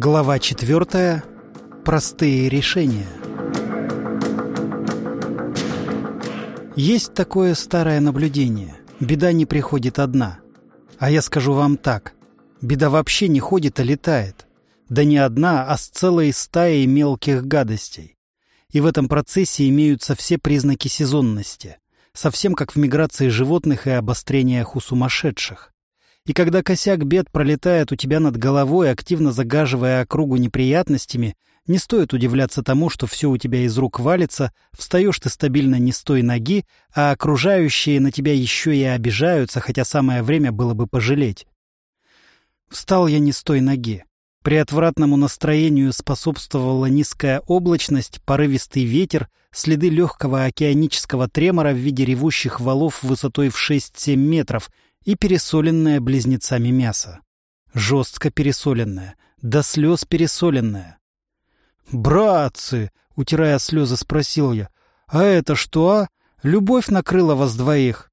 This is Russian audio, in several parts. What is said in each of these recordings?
Глава четвертая. Простые решения. Есть такое старое наблюдение. Беда не приходит одна. А я скажу вам так. Беда вообще не ходит, а летает. Да не одна, а с целой стаей мелких гадостей. И в этом процессе имеются все признаки сезонности. Совсем как в миграции животных и обострениях у сумасшедших. И когда косяк бед пролетает у тебя над головой, активно загаживая округу неприятностями, не стоит удивляться тому, что все у тебя из рук валится, встаешь ты стабильно не с той ноги, а окружающие на тебя еще и обижаются, хотя самое время было бы пожалеть. Встал я не с той ноги. При отвратному настроению способствовала низкая облачность, порывистый ветер, следы легкого океанического тремора в виде ревущих валов высотой в 6-7 метров — и пересоленное близнецами мясо. Жестко пересоленное, до слез пересоленное. «Братцы!» — утирая слезы, спросил я. «А это что, а? Любовь накрыла вас двоих?»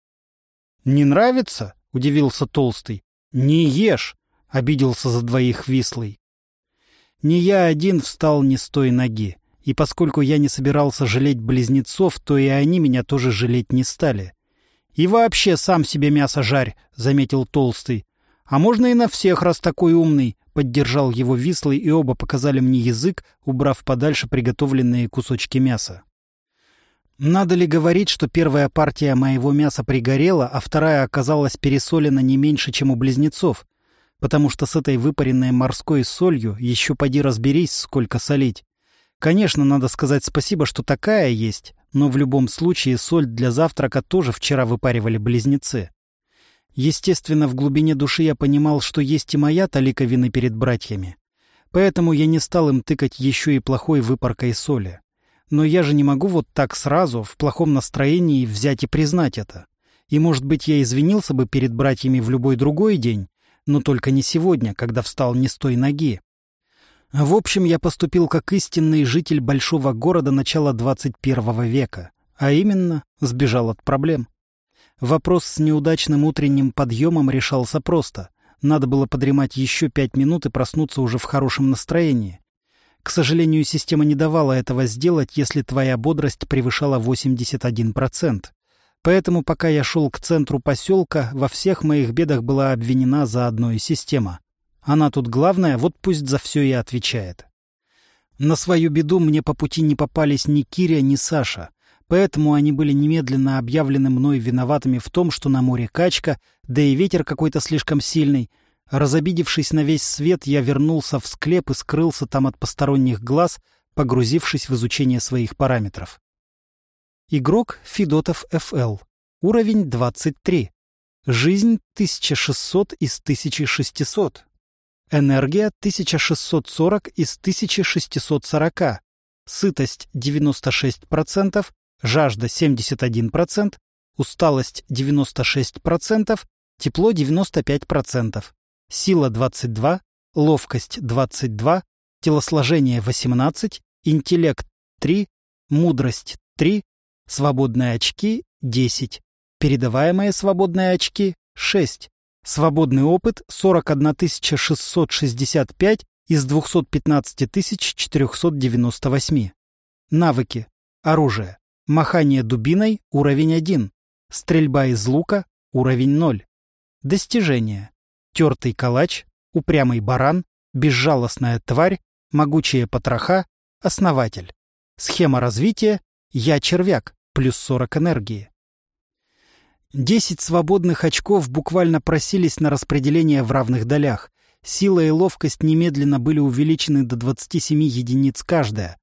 «Не нравится?» — удивился Толстый. «Не ешь!» — обиделся за двоих Вислый. Не я один встал не с той ноги, и поскольку я не собирался жалеть близнецов, то и они меня тоже жалеть не стали. «И вообще сам себе мясо жарь», — заметил Толстый. «А можно и на всех, раз такой умный», — поддержал его Вислый, и оба показали мне язык, убрав подальше приготовленные кусочки мяса. Надо ли говорить, что первая партия моего мяса пригорела, а вторая оказалась пересолена не меньше, чем у близнецов? Потому что с этой выпаренной морской солью еще поди разберись, сколько солить. Конечно, надо сказать спасибо, что такая есть, но в любом случае соль для завтрака тоже вчера выпаривали близнецы. Естественно, в глубине души я понимал, что есть и моя талика вины перед братьями. Поэтому я не стал им тыкать еще и плохой выпаркой соли. Но я же не могу вот так сразу, в плохом настроении, взять и признать это. И, может быть, я извинился бы перед братьями в любой другой день, но только не сегодня, когда встал не с той ноги. В общем, я поступил как истинный житель большого города начала 21 века, а именно сбежал от проблем. Вопрос с неудачным утренним подъемом решался просто. Надо было подремать еще пять минут и проснуться уже в хорошем настроении. К сожалению, система не давала этого сделать, если твоя бодрость превышала 81%. Поэтому, пока я шел к центру поселка, во всех моих бедах была обвинена заодно и система. Она тут главная, вот пусть за все и отвечает. На свою беду мне по пути не попались ни Киря, ни Саша, поэтому они были немедленно объявлены мной виноватыми в том, что на море качка, да и ветер какой-то слишком сильный. Разобидевшись на весь свет, я вернулся в склеп и скрылся там от посторонних глаз, погрузившись в изучение своих параметров. Игрок Федотов ФЛ. Уровень 23. Жизнь 1600 из 1600. Энергия 1640 из 1640. Сытость 96%, жажда 71%, усталость 96%, тепло 95%, сила 22, ловкость 22, телосложение 18, интеллект 3, мудрость 3, свободные очки 10, передаваемые свободные очки 6, Свободный опыт 41 665 из 215 498. Навыки. Оружие. Махание дубиной – уровень 1. Стрельба из лука – уровень 0. Достижения. Тертый калач, упрямый баран, безжалостная тварь, могучие потроха, основатель. Схема развития – я червяк, плюс 40 энергии. Десять свободных очков буквально просились на распределение в равных долях. Сила и ловкость немедленно были увеличены до 27 единиц каждая.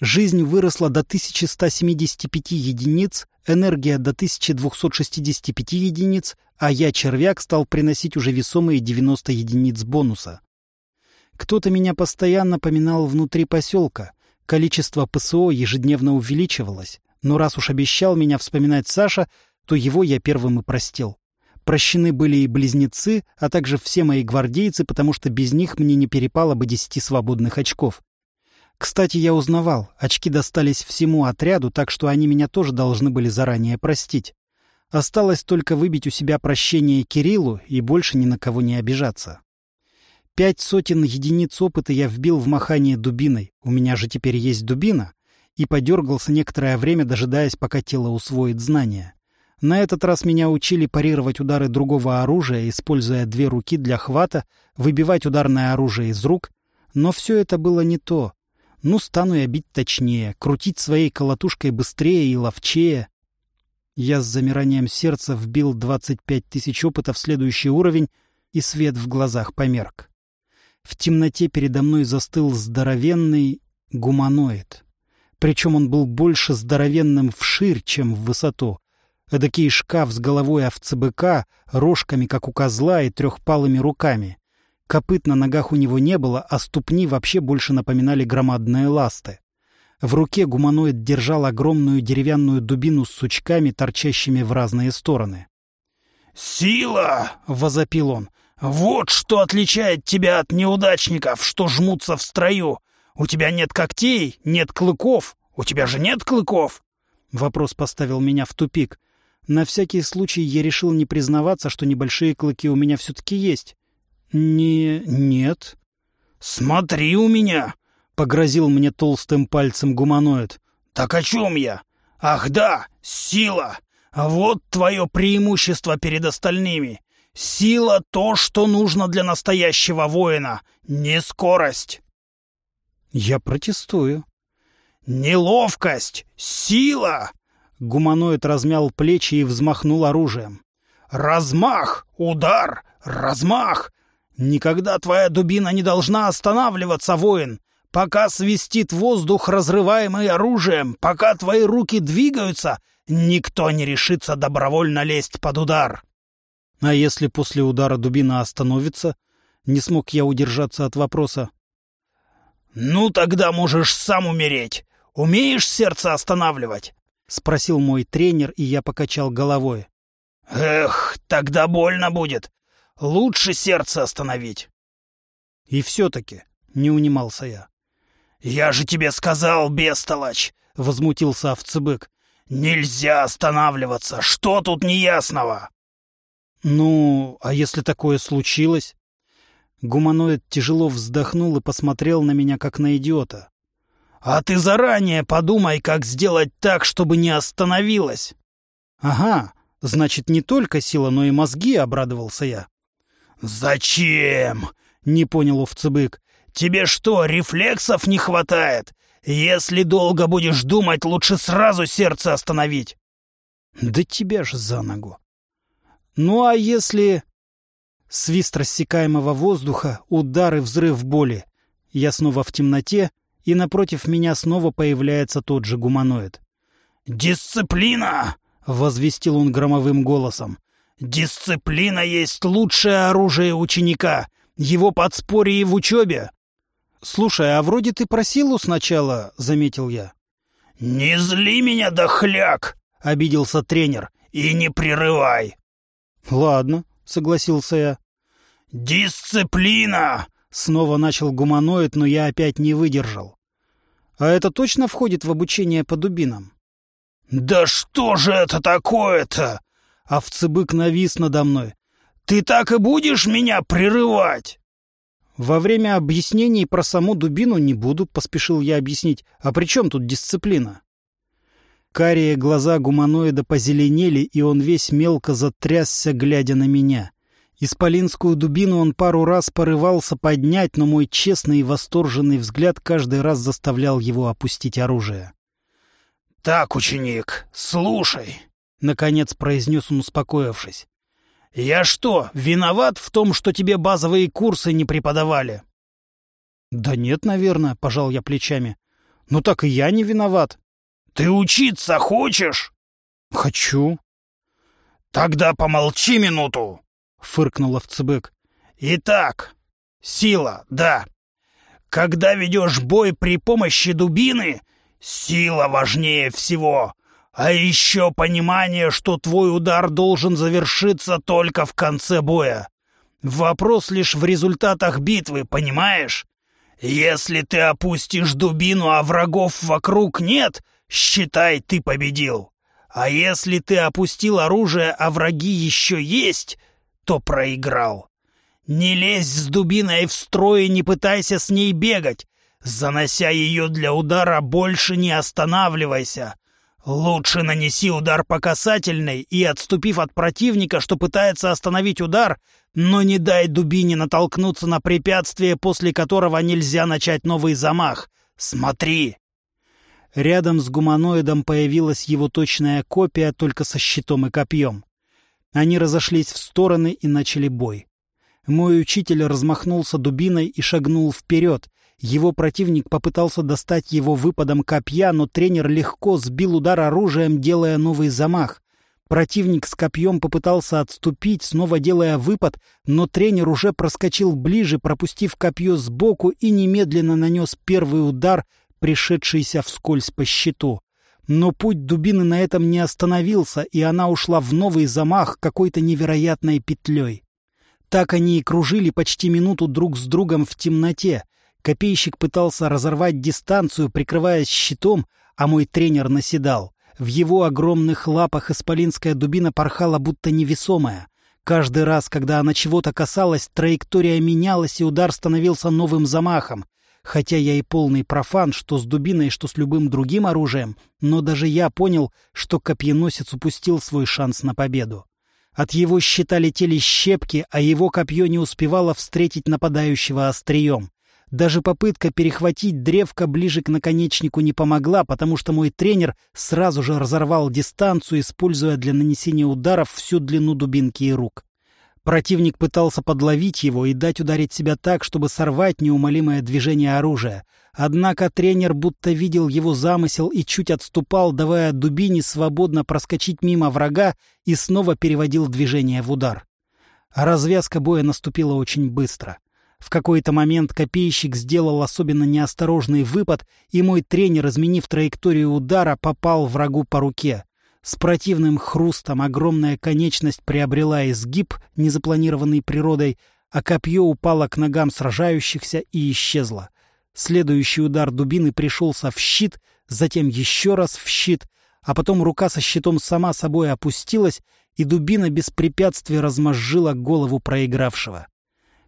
Жизнь выросла до 1175 единиц, энергия до 1265 единиц, а я, червяк, стал приносить уже весомые 90 единиц бонуса. Кто-то меня постоянно поминал внутри поселка. Количество ПСО ежедневно увеличивалось. Но раз уж обещал меня вспоминать Саша, то его я первым и простил. Прощены были и близнецы, а также все мои гвардейцы, потому что без них мне не перепало бы десяти свободных очков. Кстати, я узнавал, очки достались всему отряду, так что они меня тоже должны были заранее простить. Осталось только выбить у себя прощение Кириллу и больше ни на кого не обижаться. Пять сотен единиц опыта я вбил в махание дубиной. У меня же теперь есть дубина. И подергался некоторое время, дожидаясь, пока тело усвоит знания. На этот раз меня учили парировать удары другого оружия, используя две руки для хвата, выбивать ударное оружие из рук. Но все это было не то. Ну, стану я бить точнее, крутить своей колотушкой быстрее и ловчее. Я с замиранием сердца вбил 25 тысяч опыта в следующий уровень, и свет в глазах померк. В темноте передо мной застыл здоровенный гуманоид. Причем он был больше здоровенным вширь, чем в высоту. Эдакий шкаф с головой овцебыка, рожками, как у козла, и трехпалыми руками. Копыт на ногах у него не было, а ступни вообще больше напоминали громадные ласты. В руке гуманоид держал огромную деревянную дубину с сучками, торчащими в разные стороны. «Сила!» — возопил он. «Вот что отличает тебя от неудачников, что жмутся в строю. У тебя нет когтей, нет клыков. У тебя же нет клыков?» Вопрос поставил меня в тупик. На всякий случай я решил не признаваться, что небольшие клыки у меня все-таки есть. «Не... нет». «Смотри у меня!» — погрозил мне толстым пальцем гуманоид. «Так о чем я? Ах да, сила! Вот твое преимущество перед остальными. Сила — то, что нужно для настоящего воина, не скорость. Я протестую. Неловкость, сила. Гуманоид размял плечи и взмахнул оружием. Размах, удар, размах. Никогда твоя дубина не должна останавливаться, воин. Пока свистит воздух, разрываемый оружием, пока твои руки двигаются, никто не решится добровольно лезть под удар. А если после удара дубина остановится? Не смог я удержаться от вопроса. «Ну, тогда можешь сам умереть. Умеешь сердце останавливать?» — спросил мой тренер, и я покачал головой. «Эх, тогда больно будет. Лучше сердце остановить». «И все-таки», — не унимался я. «Я же тебе сказал, бестолочь!» — возмутился овцебык. «Нельзя останавливаться! Что тут неясного?» «Ну, а если такое случилось?» Гуманоид тяжело вздохнул и посмотрел на меня, как на идиота. «А ты заранее подумай, как сделать так, чтобы не остановилась!» «Ага, значит, не только сила, но и мозги», — обрадовался я. «Зачем?» — не понял овцебык. «Тебе что, рефлексов не хватает? Если долго будешь думать, лучше сразу сердце остановить!» «Да тебя ж за ногу!» Ну а если... Свист рассекаемого воздуха, удар и взрыв боли. Я снова в темноте, и напротив меня снова появляется тот же гуманоид. «Дисциплина!» — возвестил он громовым голосом. «Дисциплина есть лучшее оружие ученика. Его подспорье в учебе». «Слушай, а вроде ты про силу сначала», — заметил я. «Не зли меня, дохляк!» — обиделся тренер. «И не прерывай. «Ладно», — согласился я. «Дисциплина!» — снова начал гуманоид, но я опять не выдержал. «А это точно входит в обучение по дубинам?» «Да что же это такое-то?» Овцебык навис надо мной. «Ты так и будешь меня прерывать?» «Во время объяснений про саму дубину не буду», — поспешил я объяснить. «А при чем тут дисциплина?» Карие глаза гуманоида позеленели, и он весь мелко затрясся, глядя на меня. Исполинскую дубину он пару раз порывался поднять, но мой честный и восторженный взгляд каждый раз заставлял его опустить оружие. «Так, ученик, слушай», — наконец произнес он, успокоившись. «Я что, виноват в том, что тебе базовые курсы не преподавали?» «Да нет, наверное», — пожал я плечами. «Ну так и я не виноват». Ты учиться хочешь? Хочу. Тогда помолчи минуту, фыркнул овцебык. Итак, сила, да. Когда ведешь бой при помощи дубины, сила важнее всего. А еще понимание, что твой удар должен завершиться только в конце боя. Вопрос лишь в результатах битвы, понимаешь? Если ты опустишь дубину, а врагов вокруг нет — Считай, ты победил. А если ты опустил оружие, а враги еще есть, то проиграл. Не лезь с дубиной в строй и не пытайся с ней бегать. Занося ее для удара, больше не останавливайся. Лучше нанеси удар по касательной и, отступив от противника, что пытается остановить удар, но не дай дубине натолкнуться на препятствие, после которого нельзя начать новый замах. Смотри!» Рядом с гуманоидом появилась его точная копия, только со щитом и копьем. Они разошлись в стороны и начали бой. Мой учитель размахнулся дубиной и шагнул вперед. Его противник попытался достать его выпадом копья, но тренер легко сбил удар оружием, делая новый замах. Противник с копьем попытался отступить, снова делая выпад, но тренер уже проскочил ближе, пропустив копье сбоку и немедленно нанес первый удар, пришедшийся вскользь по щиту. Но путь дубины на этом не остановился, и она ушла в новый замах какой-то невероятной петлей. Так они и кружили почти минуту друг с другом в темноте. Копейщик пытался разорвать дистанцию, прикрываясь щитом, а мой тренер наседал. В его огромных лапах исполинская дубина порхала будто невесомая. Каждый раз, когда она чего-то касалась, траектория менялась, и удар становился новым замахом. Хотя я и полный профан, что с дубиной, что с любым другим оружием, но даже я понял, что копьеносец упустил свой шанс на победу. От его щита летели щепки, а его копье не успевало встретить нападающего острием. Даже попытка перехватить древко ближе к наконечнику не помогла, потому что мой тренер сразу же разорвал дистанцию, используя для нанесения ударов всю длину дубинки и рук. Противник пытался подловить его и дать ударить себя так, чтобы сорвать неумолимое движение оружия. Однако тренер будто видел его замысел и чуть отступал, давая дубине свободно проскочить мимо врага и снова переводил движение в удар. Развязка боя наступила очень быстро. В какой-то момент копейщик сделал особенно неосторожный выпад, и мой тренер, изменив траекторию удара, попал врагу по руке. С противным хрустом огромная конечность приобрела изгиб, незапланированный природой, а копье упало к ногам сражающихся и исчезло. Следующий удар дубины пришелся в щит, затем еще раз в щит, а потом рука со щитом сама собой опустилась, и дубина без препятствий размозжила голову проигравшего.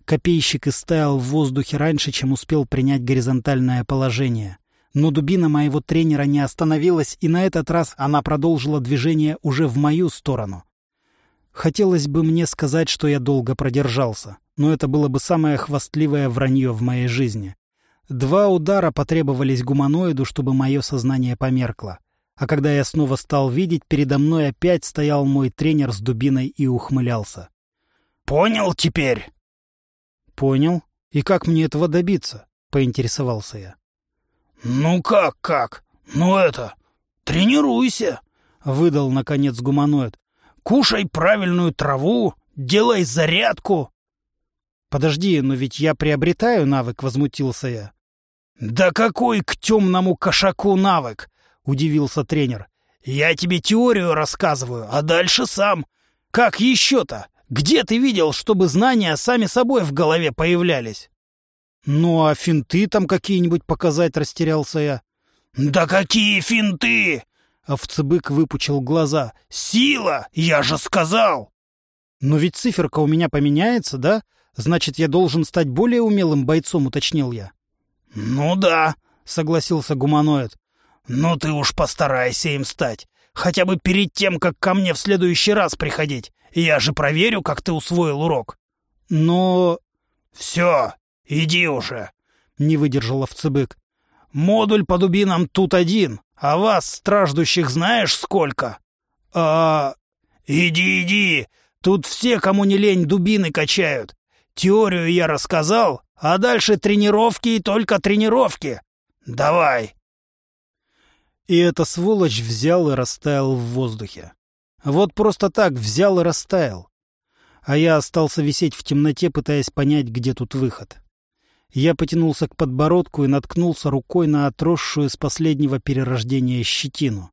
Копейщик истаял в воздухе раньше, чем успел принять горизонтальное положение. Но дубина моего тренера не остановилась, и на этот раз она продолжила движение уже в мою сторону. Хотелось бы мне сказать, что я долго продержался, но это было бы самое хвастливое вранье в моей жизни. Два удара потребовались гуманоиду, чтобы мое сознание померкло. А когда я снова стал видеть, передо мной опять стоял мой тренер с дубиной и ухмылялся. «Понял теперь?» «Понял. И как мне этого добиться?» — поинтересовался я. «Ну как, как? Ну это... Тренируйся!» — выдал, наконец, гуманоид. «Кушай правильную траву, делай зарядку!» «Подожди, но ведь я приобретаю навык», — возмутился я. «Да какой к темному кошаку навык?» — удивился тренер. «Я тебе теорию рассказываю, а дальше сам. Как еще-то? Где ты видел, чтобы знания сами собой в голове появлялись?» «Ну, а финты там какие-нибудь показать?» — растерялся я. «Да какие финты?» — овцебык выпучил глаза. «Сила! Я же сказал!» «Но ведь циферка у меня поменяется, да? Значит, я должен стать более умелым бойцом», — уточнил я. «Ну да», — согласился гуманоид. «Ну ты уж постарайся им стать. Хотя бы перед тем, как ко мне в следующий раз приходить. Я же проверю, как ты усвоил урок». «Но...» «Все, «Иди уже!» — не выдержал овцебык. «Модуль по дубинам тут один, а вас, страждущих, знаешь сколько?» «А...» «Иди, иди! Тут все, кому не лень, дубины качают. Теорию я рассказал, а дальше тренировки и только тренировки. Давай!» И эта сволочь взял и растаял в воздухе. Вот просто так взял и растаял. А я остался висеть в темноте, пытаясь понять, где тут выход. Я потянулся к подбородку и наткнулся рукой на отросшую с последнего перерождения щетину.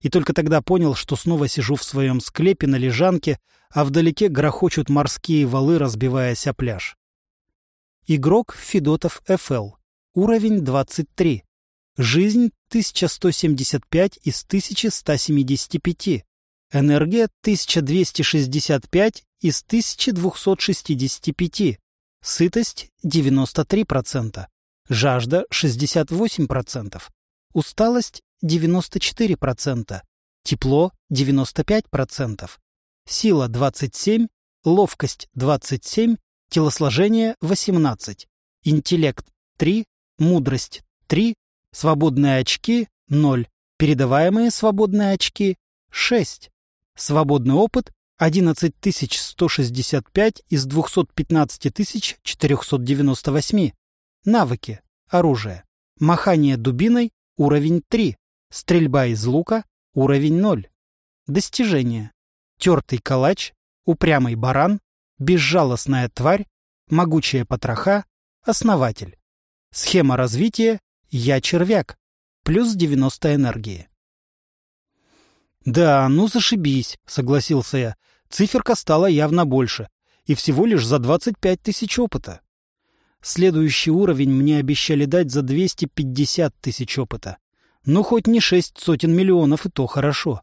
И только тогда понял, что снова сижу в своем склепе на лежанке, а вдалеке грохочут морские валы, разбиваясь о пляж. Игрок Федотов ФЛ. Уровень 23. Жизнь 1175 из 1175. Энергия 1265 из 1265. Сытость 93%. Жажда 68%. Усталость 94%. Тепло 95%. Сила 27, ловкость 27, телосложение 18, интеллект 3, мудрость 3, свободные очки 0, передаваемые свободные очки 6. Свободный опыт 11165 из 215 498. Навыки. Оружие. Махание дубиной. Уровень 3. Стрельба из лука. Уровень 0. Достижения. Тертый калач. Упрямый баран. Безжалостная тварь. Могучая потроха. Основатель. Схема развития. Я червяк. Плюс 90 энергии. «Да, ну зашибись», — согласился я. Циферка стала явно больше. И всего лишь за 25 тысяч опыта. Следующий уровень мне обещали дать за 250 тысяч опыта. Ну, хоть не шесть сотен миллионов, и то хорошо.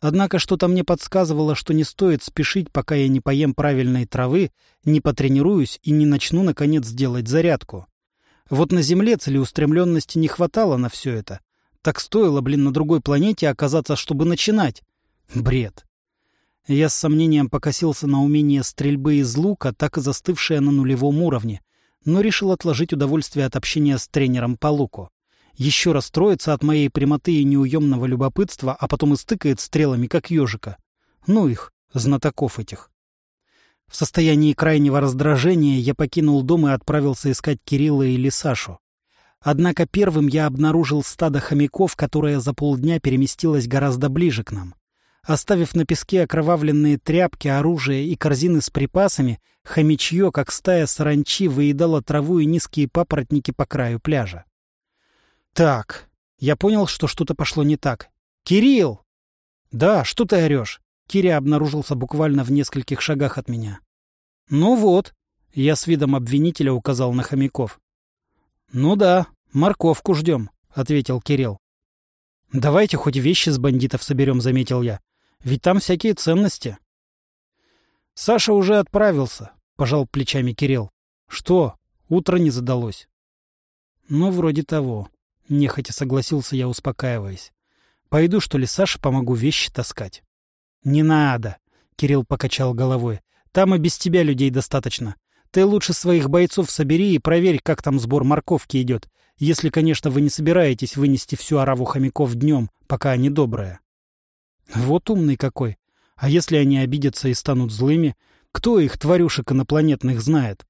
Однако что-то мне подсказывало, что не стоит спешить, пока я не поем правильной травы, не потренируюсь и не начну, наконец, делать зарядку. Вот на Земле целеустремленности не хватало на все это. Так стоило, блин, на другой планете оказаться, чтобы начинать. Бред. Я с сомнением покосился на умение стрельбы из лука, так и застывшее на нулевом уровне, но решил отложить удовольствие от общения с тренером по луку. Еще раз троится от моей прямоты и неуемного любопытства, а потом и стыкает стрелами, как ежика. Ну их, знатоков этих. В состоянии крайнего раздражения я покинул дом и отправился искать Кирилла или Сашу. Однако первым я обнаружил стадо хомяков, которое за полдня переместилось гораздо ближе к нам. Оставив на песке окровавленные тряпки, оружие и корзины с припасами, хомячье, как стая саранчи, выедало траву и низкие папоротники по краю пляжа. «Так, я понял, что что-то пошло не так. Кирилл!» «Да, что ты орешь?» Киря обнаружился буквально в нескольких шагах от меня. «Ну вот», — я с видом обвинителя указал на хомяков. «Ну да, «Морковку ждем», — ответил Кирилл. «Давайте хоть вещи с бандитов соберем», — заметил я. «Ведь там всякие ценности». «Саша уже отправился», — пожал плечами Кирилл. «Что, утро не задалось?» «Ну, вроде того», — нехотя согласился я, успокаиваясь. «Пойду, что ли, Саше помогу вещи таскать?» «Не надо», — Кирилл покачал головой. «Там и без тебя людей достаточно. Ты лучше своих бойцов собери и проверь, как там сбор морковки идет. Если, конечно, вы не собираетесь вынести всю ораву хомяков днем, пока они добрые. Вот умный какой. А если они обидятся и станут злыми? Кто их, тварюшек инопланетных, знает?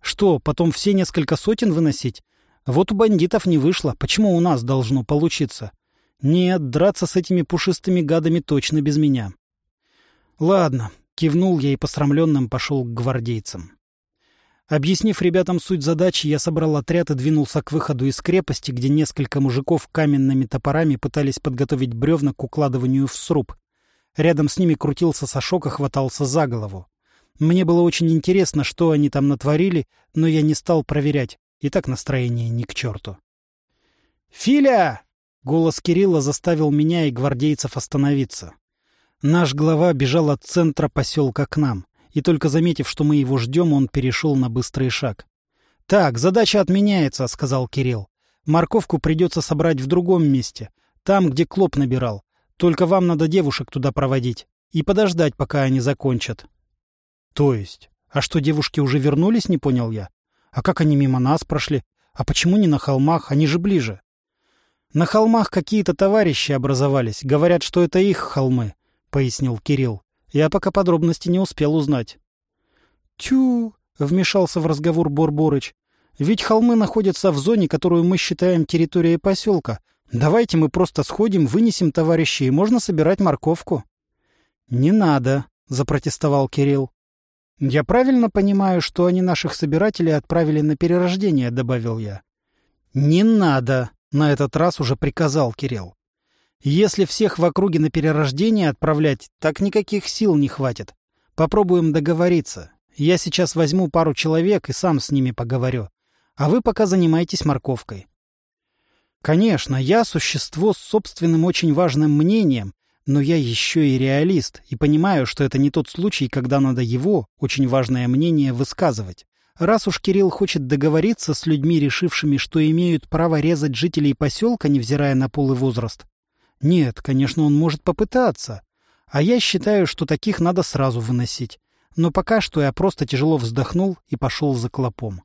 Что, потом все несколько сотен выносить? Вот у бандитов не вышло. Почему у нас должно получиться? Нет, драться с этими пушистыми гадами точно без меня. Ладно, кивнул я и посрамленным пошел к гвардейцам. Объяснив ребятам суть задачи, я собрал отряд и двинулся к выходу из крепости, где несколько мужиков каменными топорами пытались подготовить бревна к укладыванию в сруб. Рядом с ними крутился Сашок и хватался за голову. Мне было очень интересно, что они там натворили, но я не стал проверять. И так настроение ни к черту. «Филя!» — голос Кирилла заставил меня и гвардейцев остановиться. Наш глава бежал от центра поселка к нам и только заметив, что мы его ждем, он перешел на быстрый шаг. «Так, задача отменяется», — сказал Кирилл. «Морковку придется собрать в другом месте, там, где Клоп набирал. Только вам надо девушек туда проводить и подождать, пока они закончат». «То есть? А что, девушки уже вернулись, не понял я? А как они мимо нас прошли? А почему не на холмах? Они же ближе». «На холмах какие-то товарищи образовались. Говорят, что это их холмы», — пояснил Кирилл. Я пока подробности не успел узнать. «Тю!» — вмешался в разговор Борборыч. «Ведь холмы находятся в зоне, которую мы считаем территорией поселка. Давайте мы просто сходим, вынесем товарищей, и можно собирать морковку». «Не надо», — запротестовал Кирилл. «Я правильно понимаю, что они наших собирателей отправили на перерождение», — добавил я. «Не надо», — на этот раз уже приказал Кирилл. Если всех в округе на перерождение отправлять, так никаких сил не хватит. Попробуем договориться. Я сейчас возьму пару человек и сам с ними поговорю. А вы пока занимайтесь морковкой. Конечно, я существо с собственным очень важным мнением, но я еще и реалист и понимаю, что это не тот случай, когда надо его, очень важное мнение, высказывать. Раз уж Кирилл хочет договориться с людьми, решившими, что имеют право резать жителей поселка, невзирая на пол и возраст, нет, конечно, он может попытаться. А я считаю, что таких надо сразу выносить. Но пока что я просто тяжело вздохнул и пошел за клопом.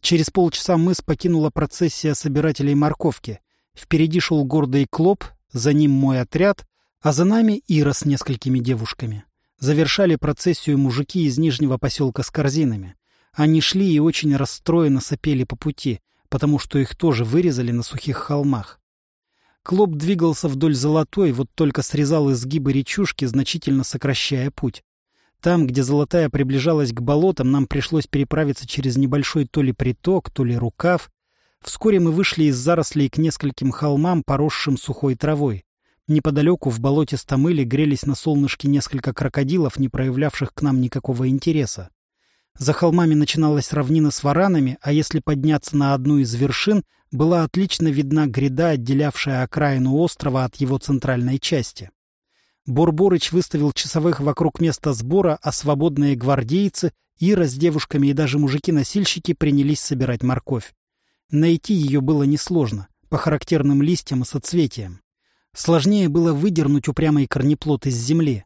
Через полчаса мыс покинула процессия собирателей морковки. Впереди шел гордый клоп, за ним мой отряд, а за нами Ира с несколькими девушками. Завершали процессию мужики из нижнего поселка с корзинами. Они шли и очень расстроенно сопели по пути, потому что их тоже вырезали на сухих холмах. Клоп двигался вдоль Золотой, вот только срезал изгибы речушки, значительно сокращая путь. Там, где Золотая приближалась к болотам, нам пришлось переправиться через небольшой то ли приток, то ли рукав. Вскоре мы вышли из зарослей к нескольким холмам, поросшим сухой травой. Неподалеку в болоте Стамыли грелись на солнышке несколько крокодилов, не проявлявших к нам никакого интереса. За холмами начиналась равнина с варанами, а если подняться на одну из вершин, была отлично видна гряда, отделявшая окраину острова от его центральной части. Борборыч выставил часовых вокруг места сбора, а свободные гвардейцы, Ира с девушками и даже мужики-носильщики принялись собирать морковь. Найти ее было несложно, по характерным листьям и соцветиям. Сложнее было выдернуть упрямый корнеплод из земли.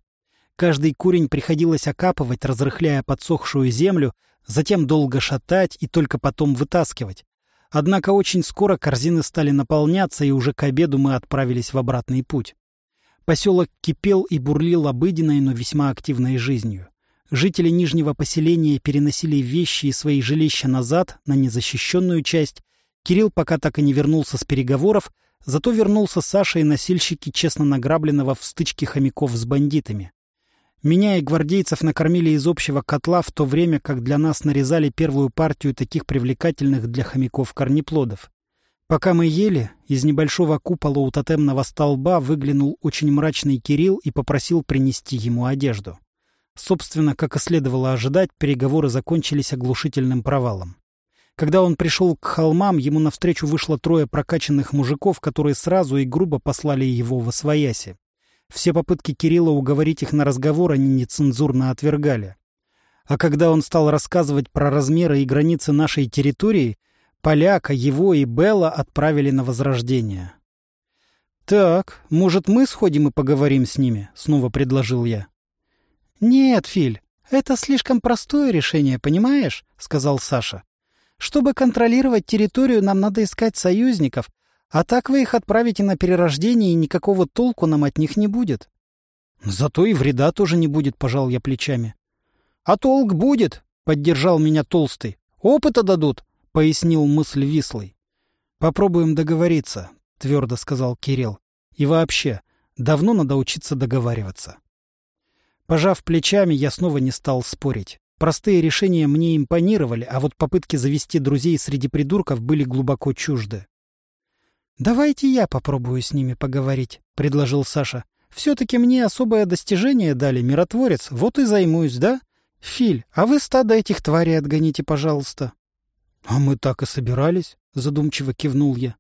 Каждый корень приходилось окапывать, разрыхляя подсохшую землю, затем долго шатать и только потом вытаскивать. Однако очень скоро корзины стали наполняться, и уже к обеду мы отправились в обратный путь. Поселок кипел и бурлил обыденной, но весьма активной жизнью. Жители нижнего поселения переносили вещи и свои жилища назад, на незащищенную часть. Кирилл пока так и не вернулся с переговоров, зато вернулся Саша и носильщики честно награбленного в стычке хомяков с бандитами. Меня и гвардейцев накормили из общего котла в то время, как для нас нарезали первую партию таких привлекательных для хомяков корнеплодов. Пока мы ели, из небольшого купола у тотемного столба выглянул очень мрачный Кирилл и попросил принести ему одежду. Собственно, как и следовало ожидать, переговоры закончились оглушительным провалом. Когда он пришел к холмам, ему навстречу вышло трое прокачанных мужиков, которые сразу и грубо послали его во свояси. Все попытки Кирилла уговорить их на разговор они нецензурно отвергали. А когда он стал рассказывать про размеры и границы нашей территории, поляка, его и Белла отправили на возрождение. «Так, может, мы сходим и поговорим с ними?» — снова предложил я. «Нет, Филь, это слишком простое решение, понимаешь?» — сказал Саша. «Чтобы контролировать территорию, нам надо искать союзников, а так вы их отправите на перерождение, и никакого толку нам от них не будет. Зато и вреда тоже не будет, пожал я плечами. А толк будет, поддержал меня толстый. Опыта дадут, пояснил мысль Вислый. Попробуем договориться, твердо сказал Кирилл. И вообще, давно надо учиться договариваться. Пожав плечами, я снова не стал спорить. Простые решения мне импонировали, а вот попытки завести друзей среди придурков были глубоко чужды. «Давайте я попробую с ними поговорить», — предложил Саша. «Все-таки мне особое достижение дали, миротворец, вот и займусь, да? Филь, а вы стадо этих тварей отгоните, пожалуйста». «А мы так и собирались», — задумчиво кивнул я.